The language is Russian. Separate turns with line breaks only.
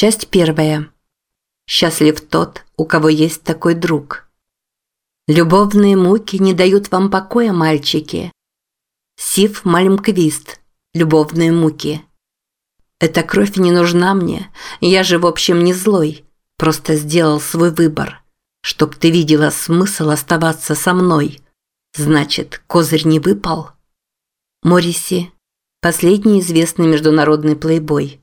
Часть первая. Счастлив тот, у кого есть такой друг. Любовные муки не дают вам покоя, мальчики. Сив Мальмквист. Любовные муки. Эта кровь не нужна мне. Я же в общем не злой. Просто сделал свой выбор. Чтоб ты видела смысл оставаться со мной. Значит, козырь не выпал? Мориси. Последний известный международный плейбой.